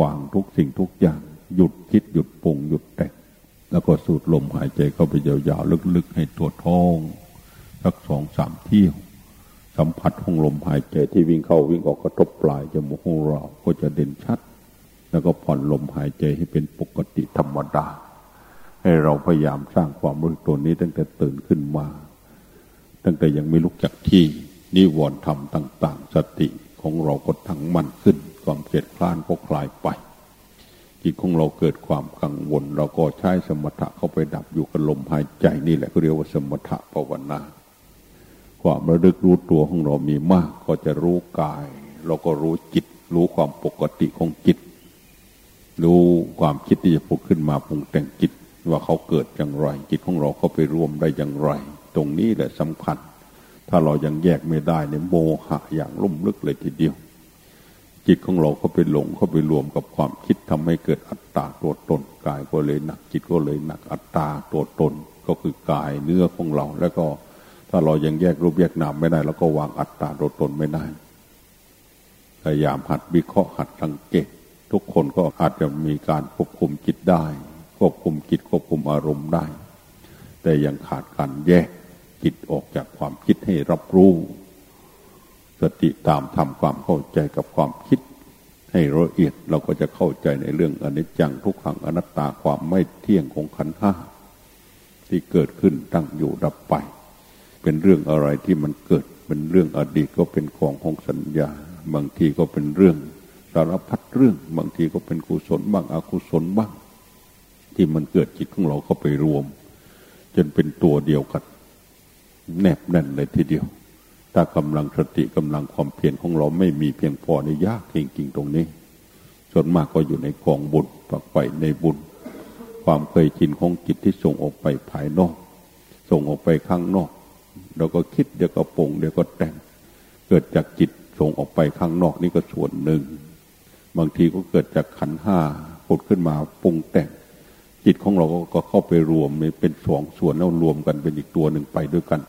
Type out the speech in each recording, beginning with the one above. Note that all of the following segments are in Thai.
วางทุกสิ่งทุกอย่าง หยุดคิดหยุดปรุงหยุดแต่งแล้วก็สูดลมหายใจเข้าไปยาวๆลึกๆ ให้ตัวท้องสักสองสามเที่ยว สัมผัสของลมหายใจที่วิ่งเข้าวิ่งออกกระทบปลายจมูกของเราก็จะเด่นชัด แล้วก็ผ่อนลมหายใจให้เป็นปกติธรรมดา ให้เราพยายามสร้างความรู้ตัวนี้ตั้งแต่ตื่นขึ้นมา ตั้งแต่ยังไม่ลุกจากที่นิวรณ์ธรรมต่าง ๆ สติของเราก็ทั้งมั่นขึ้น ความเกลียดคลานก็คลายไป จิตของเราเกิดความกังวล เราก็ใช้สมถะเข้าไปดับอยู่กับลมหายใจนี่แหละเรียกว่าสมถะภาวนา ความระลึกรู้ตัวของเรามีมาก ก็จะรู้กาย เราก็รู้จิต รู้ความปกติของจิต รู้ความคิดที่จะพุกขึ้นมาปรุงแต่งจิตว่าเขาเกิดอย่างไรจิตของเราเข้าไปรวมได้อย่างไร ตรงนี้แหละสำคัญ ถ้าเรายังแยกไม่ได้เนี่ยโมหะอย่างลุ่มลึกเลยทีเดียว จิตของเราเข้าไปหลงเข้าไปรวมกับความคิดทำให้เกิดอัตตาตัวตนกายก็เลยหนักจิตก็เลยหนักอัตตาตัวตนก็คือกายเนื้อของเรา แล้วก็ถ้าเรายังแยกรูปแยกนามไม่ได้ แล้วก็วางอัตตาตัวตนไม่ได้พยายามหัดวิเคราะห์หัดสังเกตทุกคนก็อาจจะมีการควบคุมจิตได้ ควบคุมจิตควบคุมอารมณ์ได้ แต่ยังขาดการแยกจิตออกจากความคิดให้รับรู้ สติตามทำความเข้าใจกับความคิด ให้ละเอียดเราก็จะเข้าใจในเรื่องอนิจจังทุกขังอนัตตาความไม่เที่ยงของขันธ์ห้าที่เกิดขึ้นตั้งอยู่ดับไป เป็นเรื่องอะไรที่มันเกิดเป็นเรื่องอดีตก็เป็นของของสัญญา บางทีก็เป็นเรื่องสารพัดเรื่อง บางทีก็เป็นกุศลบ้างอกุศลบ้าง ที่มันเกิดจิตของเราเข้าไปรวม จนเป็นตัวเดียวกัน แนบแน่นเลยทีเดียว ถ้ากำลังสติกำลังความเพียรของเราไม่มีเพียงพอในยากจริงๆตรงนี้ ส่วนมากก็อยู่ในกองบุญฝักไปในบุญ ความเคยชินของจิตที่ส่งออกไปภายนอก ส่งออกไปข้างนอกเราก็คิดเดี๋ยวก็ปรุงเดี๋ยวก็แต่ง เกิดจากจิตส่งออกไปข้างนอกนี่ก็ส่วนหนึ่ง บางทีก็เกิดจากขันห้าผุดขึ้นมาปรุงแต่ง จิตของเราก็เข้าไปรวมเป็นสองส่วนแล้วรวมกันเป็นอีกตัวหนึ่งไปด้วยกัน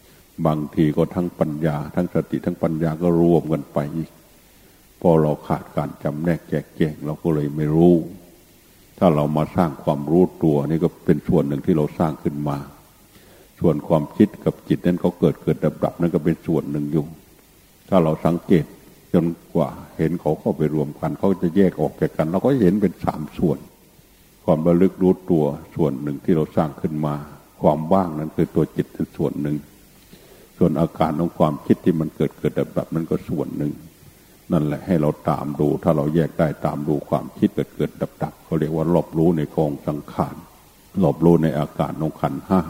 บางทีก็ทั้งปัญญา ทั้งสติทั้งปัญญาก็รวมกันไปอีกพอเราขาดการจำแนกแจกแจงเราก็เลยไม่รู้ ถ้าเรามาสร้างความรู้ตัวนี่ก็เป็นส่วนหนึ่งที่เราสร้างขึ้นมา ส่วนความคิดกับจิตนั้นเขาเกิดเกิดดับดับนั่นก็เป็นส่วนหนึ่งอยู่ ถ้าเราสังเกตจนกว่าเห็นเขาเข้าไปรวมกันเขาจะแยกออกจากกันเราก็เห็นเป็นสามส่วน ความระลึกรู้ตัวส่วนหนึ่งที่เราสร้างขึ้นมา ความว่างนั้นคือตัวจิตเป็นส่วนหนึ่ง ส่วนอาการของความคิดที่มันเกิดเกิดดับบนั้นก็ส่วนหนึ่ง นั่นแหละให้เราตามดู ถ้าเราแยกได้ตามดูความคิดเกิดเกิดดับดับเขาเรียกว่ารอบรู้ในกองสังขารรอบรู้ในอาการของขันห้า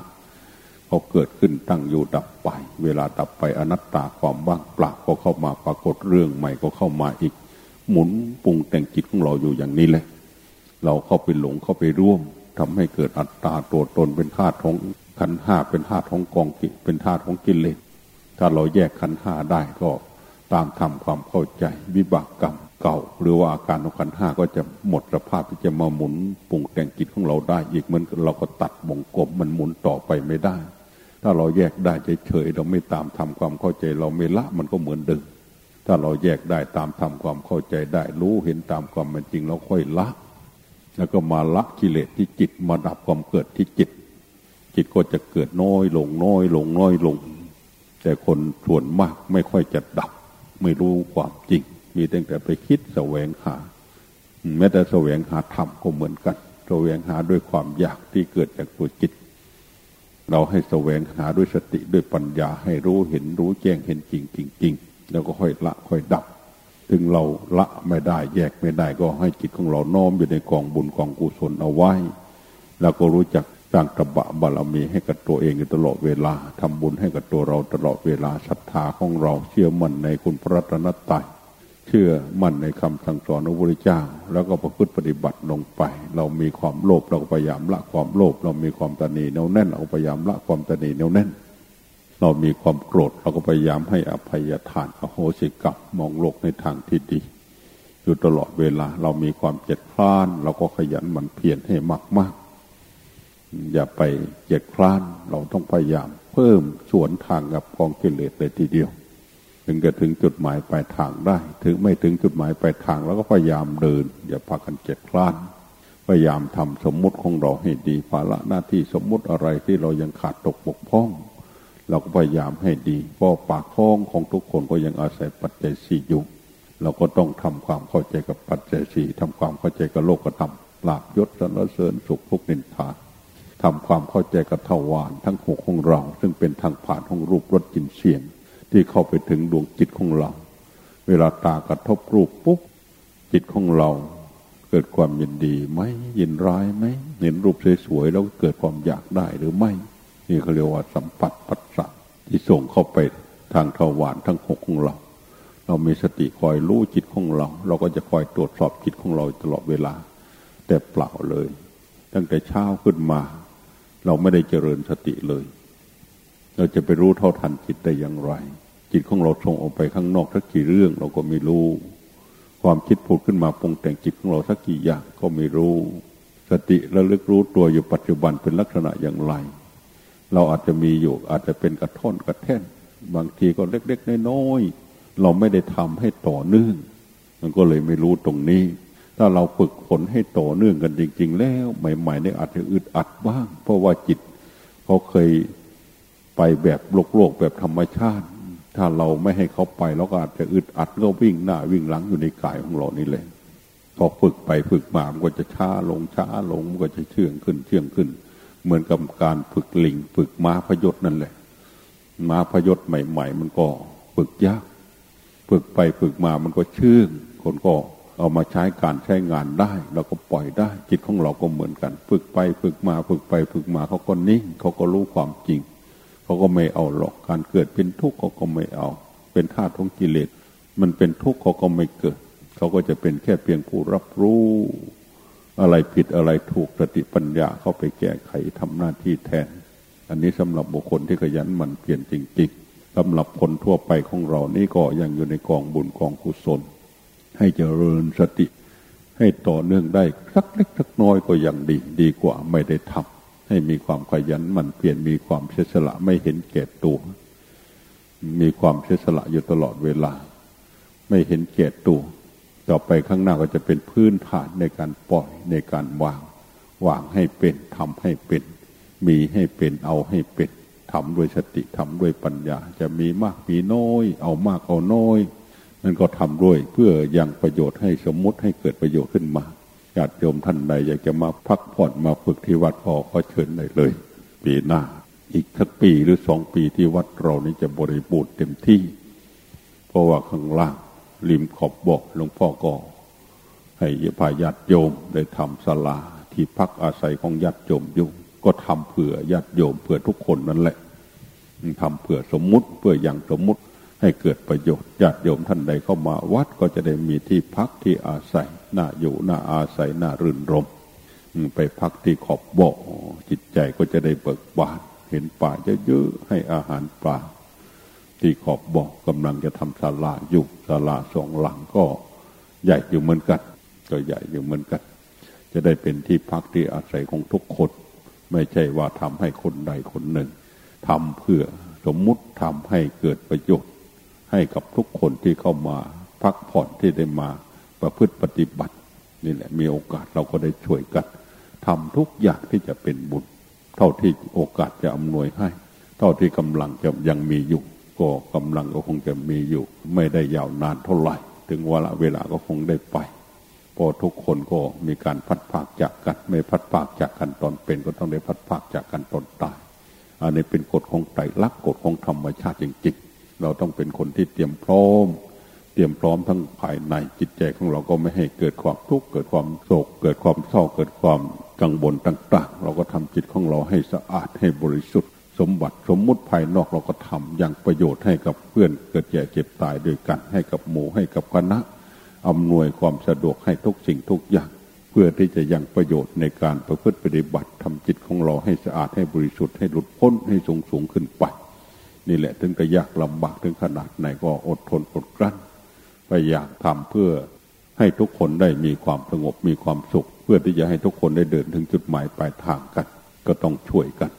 พอเกิดขึ้นตั้งอยู่ดับไป เวลาดับไปอนัตตาความว่างเปล่าก็เข้ามาปรากฏเรื่องใหม่ก็เข้ามาอีก หมุนปรุงแต่งจิตของเราอยู่อย่างนี้แหละ เราเข้าไปหลงเข้าไปร่วมทำให้เกิดอัตตาตัวตนเป็นธาตุของ ขันห้าเป็นธาตุของกองกิเป็นธาตุของกิเลสถ้าเราแยกขันห้าได้ก็ตามทำความเข้าใจ วิบากกรรมเก่า หรือว่าอาการของขันห้าก็จะหมดสภาพที่จะมาหมุนปรุงแต่งจิตของเราได้ อีกเหมือนเราก็ตัดวงกลมมันหมุนต่อไปไม่ได้ ถ้าเราแยกได้เฉยๆเราไม่ตามทำความเข้าใจ เราไม่ละมันก็เหมือนเดิมถ้าเราแยกได้ตามทำความเข้าใจได้ รู้เห็นตามความเป็นจริงเราค่อยละ แล้วก็มาละกิเลสที่จิตมาดับความเกิดที่จิต จิตก็จะเกิดน้อยลงน้อยลงน้อยลง แต่คนส่วนมากไม่ค่อยจะดับ ไม่รู้ความจริง มีแต่แต่ไปคิดแสวงหา แม้แต่แสวงหาธรรมก็เหมือนกัน แสวงหาด้วยความอยากที่เกิดจากตัวจิต เราให้แสวงหาด้วยสติด้วยปัญญาให้รู้เห็นรู้แจ้งเห็นจริงจริงจริงแล้วก็ค่อยละค่อยดับถึงเราละไม่ได้แยกไม่ได้ก็ให้จิตของเราน้อมอยู่ในกองบุญกองกุศลเอาไว้ แล้วก็รู้จัก สร้างตบะบารมีให้กับตัวเองตลอดเวลาทำบุญให้กับตัวเราตลอดเวลาศรัทธาของเราเชื่อมั่นในคุณพระรัตนตรัยเชื่อมั่นในคำสั่งสอนของพระเจ้า แล้วก็ประพฤติปฏิบัติลงไป เรามีความโลภเราก็พยายามละความโลภเรามีความตนีแน่วแน่นเราพยายามละความตนีแน่วแน่น เรามีความโกรธเราก็พยายามให้อภัยทานอโหสิกรรมมองโลกในทางที่ดี อยู่ตลอดเวลาเรามีความเจ็ดพลาน เราก็ขยันหมั่นเพียรให้มากมาก อย่าไปเจ็ดพลาน เราต้องพยายามเพิ่มสวนทางกับกองกิเลสเลยทีเดียว ถึงจะถึงจุดหมายปลายทางได้ ถึงไม่ถึงจุดหมายปลายทางแล้วก็พยายามเดิน อย่าพากันเจ็ดคลาน พยายามทำสมมุติของเราให้ดีภาระหน้าที่สมมุติอะไรที่เรายังขาดตกบกพร่อง เราก็พยายามให้ดีเพราะปากท้องของทุกคนก็ยังอาศัยปัจจัยสี่อยู่เราก็ต้องทำความเข้าใจกับปัจจัยสี่ทำความเข้าใจกับโลกธรรมลาบยศสรรเสริญสุขทุกนินทา ทำความเข้าใจกับทวารทั้งหกของเรา ซึ่งเป็นทางผ่านของรูปรสกลิ่นเสียง ที่เข้าไปถึงดวงจิตของเรา เวลาตากระทบรูปปุ๊บจิตของเราเกิดความยินดีไหมยินร้ายไหมเห็นรูปสวยๆแล้วเกิดความอยากได้หรือไม่ นี่เขาเรียกว่าสัมผัสปัสสะที่ส่งเข้าไปทางทวารทั้งหกของเรา เรามีสติคอยรู้จิตของเรา เราก็จะคอยตรวจสอบจิตของเราตลอดเวลา แต่เปล่าเลย ตั้งแต่เช้าขึ้นมา เราไม่ได้เจริญสติเลย เราจะไปรู้เท่าทันจิตได้อย่างไร จิตของเราส่งออกไปข้างนอกทักกี่เรื่องเราก็ไม่รู้ ความคิดผุดขึ้นมาปรุงแต่งจิตของเราสักกี่อย่างก็ไม่รู้ สติระลึกรู้ตัวอยู่ปัจจุบันเป็นลักษณะอย่างไร เราอาจจะมีอยู่อาจจะเป็นกระท่อนกระแท่น บางทีก็เล็กๆน้อยๆเราไม่ได้ทำให้ต่อเนื่องมันก็เลยไม่รู้ตรงนี้ ถ้าเราฝึกฝนให้ต่อเนื่องกันจริง ๆ แล้ว ใหม่ๆเนี่ยอาจจะอึดอัดบ้าง เพราะว่าจิตเขาเคยไปแบบโลกๆแบบธรรมชาติ ถ้าเราไม่ให้เขาไปเราก็อาจจะอึดอัดก็วิ่งหน้าวิ่งหลังอยู่ในกายของเรานี่แหละพอฝึกไปฝึกมามันก็จะช้าลงช้าลงมันก็จะเชื่องขึ้นเชื่องขึ้น เหมือนกับการฝึกลิงฝึกม้าพยศนั่นแหละ ม้าพยศใหม่ ๆ มันก็ฝึกยาก ฝึกไปฝึกมามันก็เชื่องคนก็ เอามาใช้การใช้งานได้ เราก็ปล่อยได้ จิตของเราก็เหมือนกัน ฝึกไปฝึกมาฝึกไปฝึกมาเขาก็นิ่งเขาก็รู้ความจริง เขาก็ไม่เอาหรอกการเกิดเป็นทุกข์เขาก็ไม่เอา เป็นธาตุของกิเลสมันเป็นทุกข์เขาก็ไม่เกิด เขาก็จะเป็นแค่เพียงผู้รับรู้ อะไรผิดอะไรถูกสติปัญญาเข้าไปแก้ไขทำหน้าที่แทน อันนี้สำหรับบุคคลที่ขยันหมั่นเปลี่ยนจริงๆสำหรับคนทั่วไปของเรานี่ก็ยังอยู่ในกองบุญกองกุศล ให้เจริญสติ ให้ต่อเนื่องได้สักเล็กสักน้อยก็ยังดี ดีกว่าไม่ได้ทำให้มีความขยันมันเปลี่ยนมีความเสียสละไม่เห็นแก่ตัว มีความเสียสละอยู่ตลอดเวลา ไม่เห็นแก่ตัว ต่อไปข้างหน้าก็จะเป็นพื้นฐานในการปล่อยในการวาง วางให้เป็นทำให้เป็น มีให้เป็นเอาให้เป็นทำด้วยสติทำด้วยปัญญา จะมีมากมีน้อย เอามากเอาน้อย นั่นก็ทำด้วยเพื่อยังประโยชน์ให้สมมุติให้เกิดประโยชน์ขึ้นมาญาติโยมท่านใดอยากจะมาพักผ่อนมาฝึกที่วัดพ่อก็เชิญได้เลย ปีหน้า อีกสักปีหรือสองปีที่วัดเรานี้จะบริบูรณ์เต็มที่ เพราะว่าข้างล่างริมขอบบ่อหลวงพ่อก็ให้พาญาติโยมได้ทำศาลาที่พักอาศัยของญาติโยมอยู่ก็ทำเผื่อญาติโยมเผื่อทุกคนนั่นแหละทำเผื่อสมมุติเพื่ออย่างสมมุติ ให้เกิดประโยชน์ญาติโยมท่านใดเข้ามาวัดก็จะได้มีที่พักที่อาศัยน่าอยู่น่าอาศัยน่ารื่นรมไปพักที่ขอบบ่อจิตใจก็จะได้เบิกบานเห็นป่าเยอะๆให้อาหารป่าที่ขอบบ่อกำลังจะทำศาลาอยู่ศาลาสองหลังก็ใหญ่อยู่เหมือนกันก็ใหญ่อยู่เหมือนกัน จะได้เป็นที่พักที่อาศัยของทุกคน ไม่ใช่ว่าทำให้คนใดคนหนึ่งทำเพื่อสมมุติทำให้เกิดประโยชน์ ให้กับทุกคนที่เข้ามาพักผ่อนที่ได้มาประพฤติปฏิบัติ นี่แหละ มีโอกาสเราก็ได้ช่วยกันทำทุกอย่างที่จะเป็นบุญ เท่าที่โอกาสจะอำนวยให้ เท่าที่กำลังจะยังมีอยู่ ก็กำลังก็คงจะมีอยู่ ไม่ได้ยาวนานเท่าไหร่ ถึงเวลาเวลาก็คงได้ไปพอทุกคนก็มีการพัดภาคจากกัน ไม่พัดภาคจากกันตอนเป็น ก็ต้องได้พัดภาคจากกันตอนตาย อันนี้เป็นกฎของไตรลักษณ์กฎของธรรมชาติจริงๆ เราต้องเป็นคนที่เตรียมพร้อม เตรียมพร้อมทั้งภายในจิตใจของเราก็ไม่ให้เกิดความทุกข์เกิดความโศก เกิดความเศร้าเกิดความกังวลต่างๆ เราก็ทำจิตของเราให้สะอาดให้บริสุทธิ์ สมบัติสมมุติภายนอกเราก็ทำอย่างประโยชน์ให้กับเพื่อนเกิดแก่เจ็บตายด้วยกัน ให้กับหมู่ให้กับคณะอำนวยความสะดวกให้ทุกสิ่งทุกอย่าง เพื่อที่จะยังประโยชน์ในการประพฤติปฏิบัติทำจิตของเราให้สะอาดให้บริสุทธิ์ให้หลุดพ้นให้สูงสูงขึ้นไป นี่แหละ ถึงจะยากลำบากถึงขนาดไหนก็อดทนอดกลั้นพยายามทำเพื่อให้ทุกคนได้มีความสงบมีความสุข เพื่อที่จะให้ทุกคนได้เดินถึงจุดหมายปลายทางกัน ก็ต้องช่วยกัน